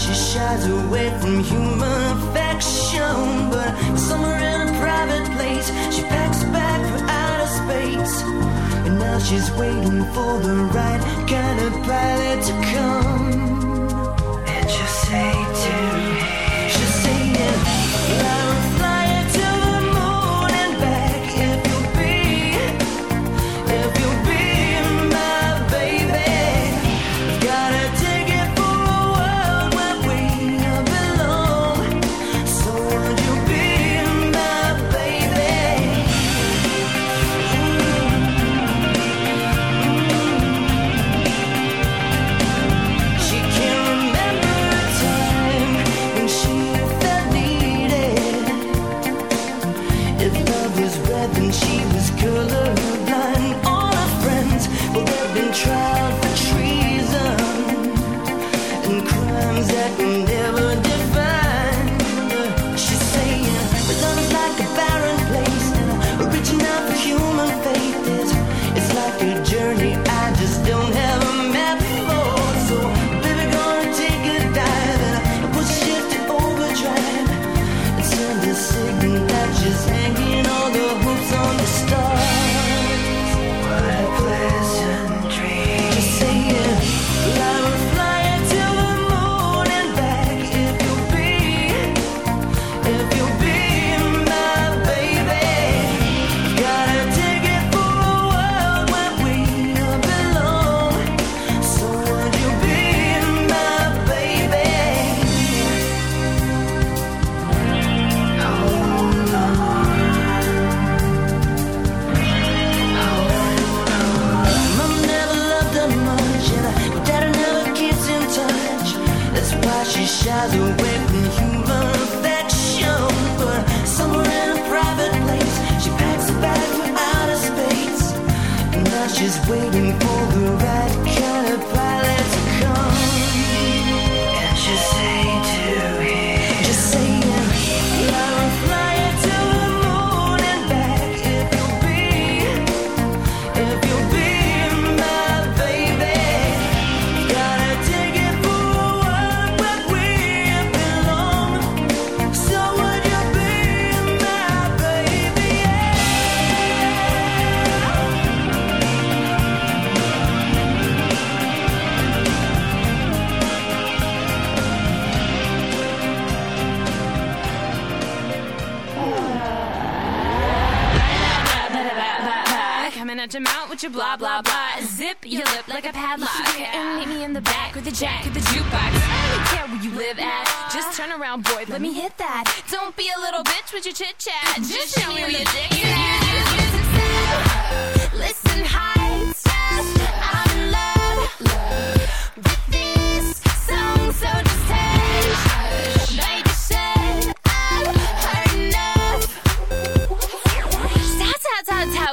she shies away from human affection. But somewhere in a private place, she packs back for outer space. And now she's waiting for the right kind of pilot to come. And just say.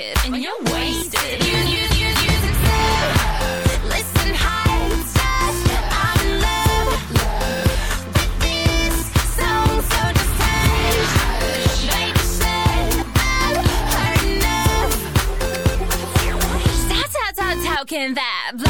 naked and you're wasted. You, you, you, you. Listen. I'm in love, love. this so Heard enough. That's how, can that.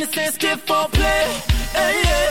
the sensitive for play. Hey, yeah.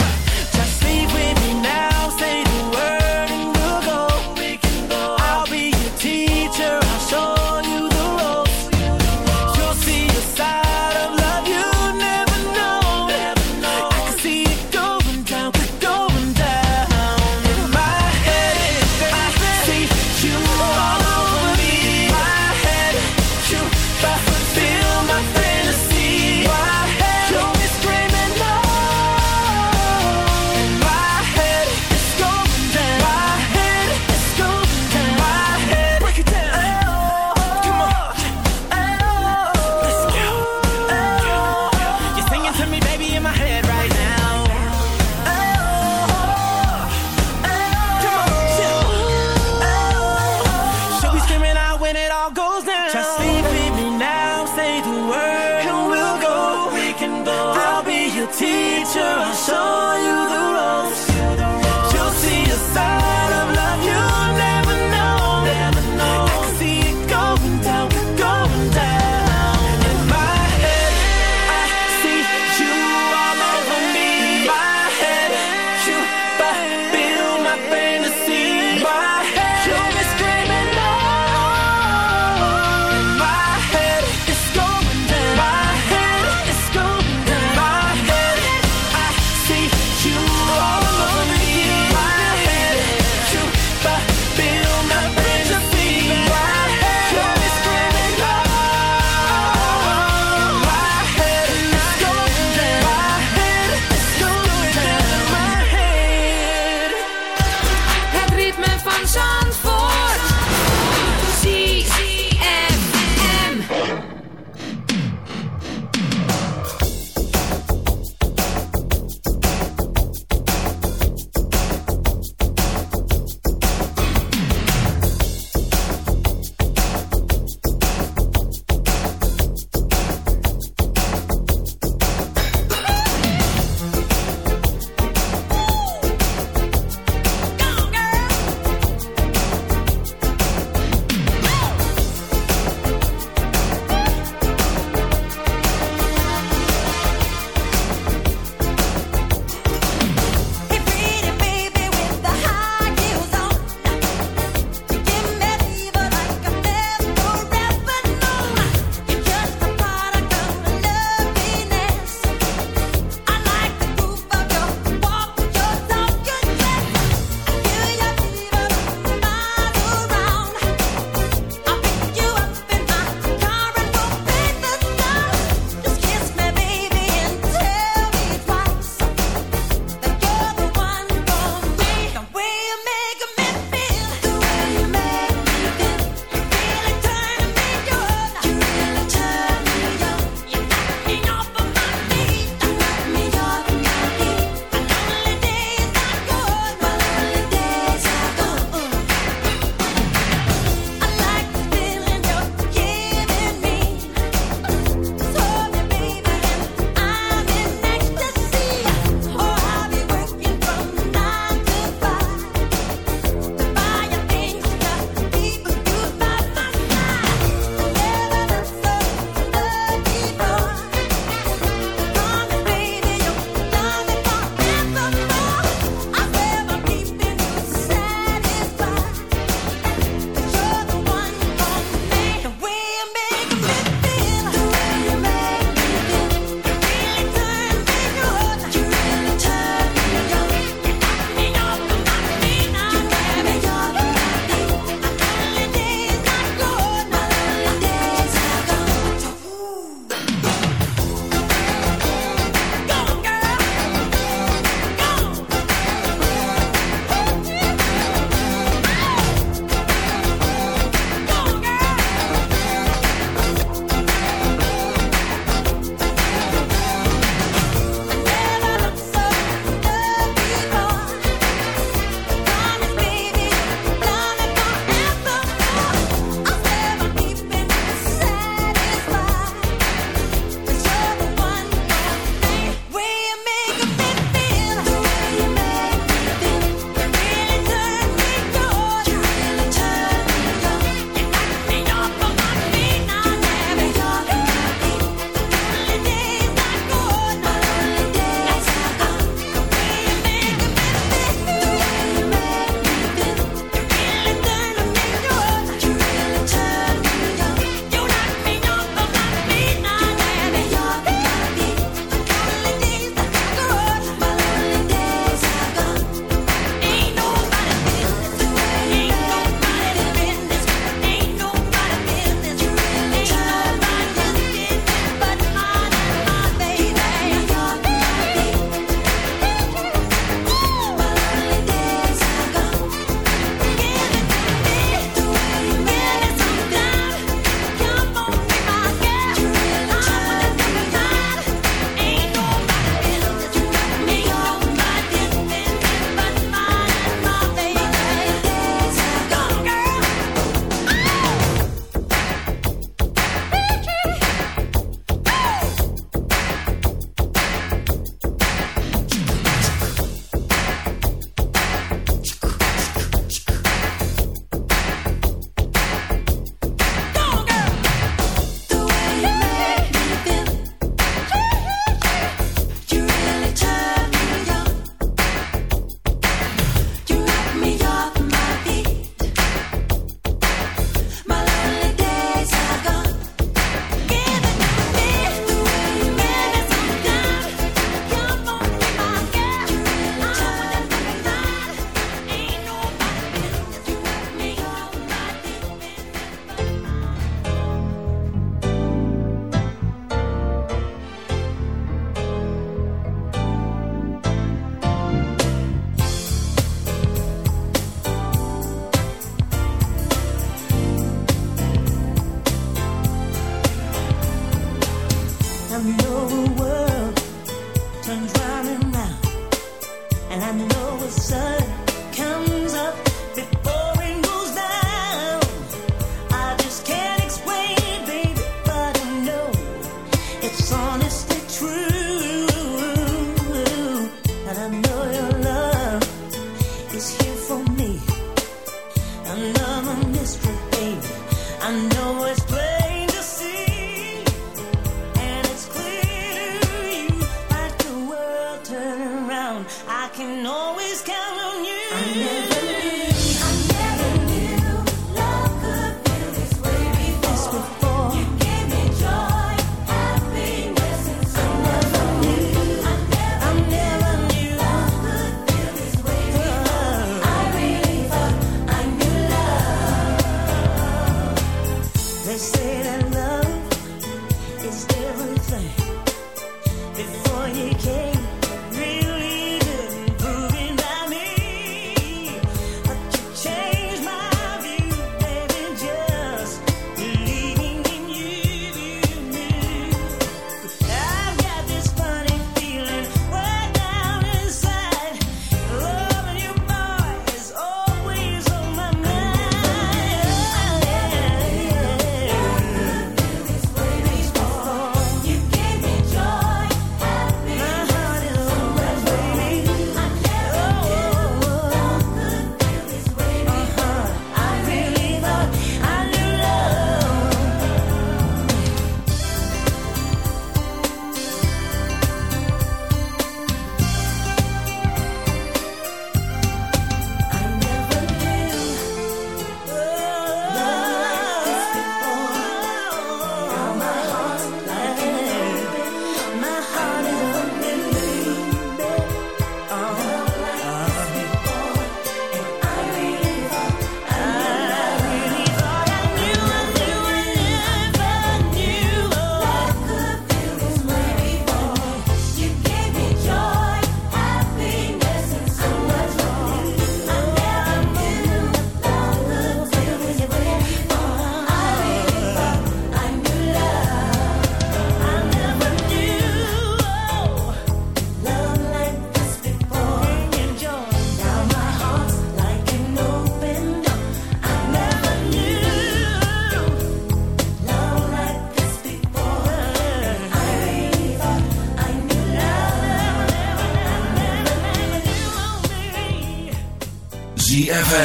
I can always count on.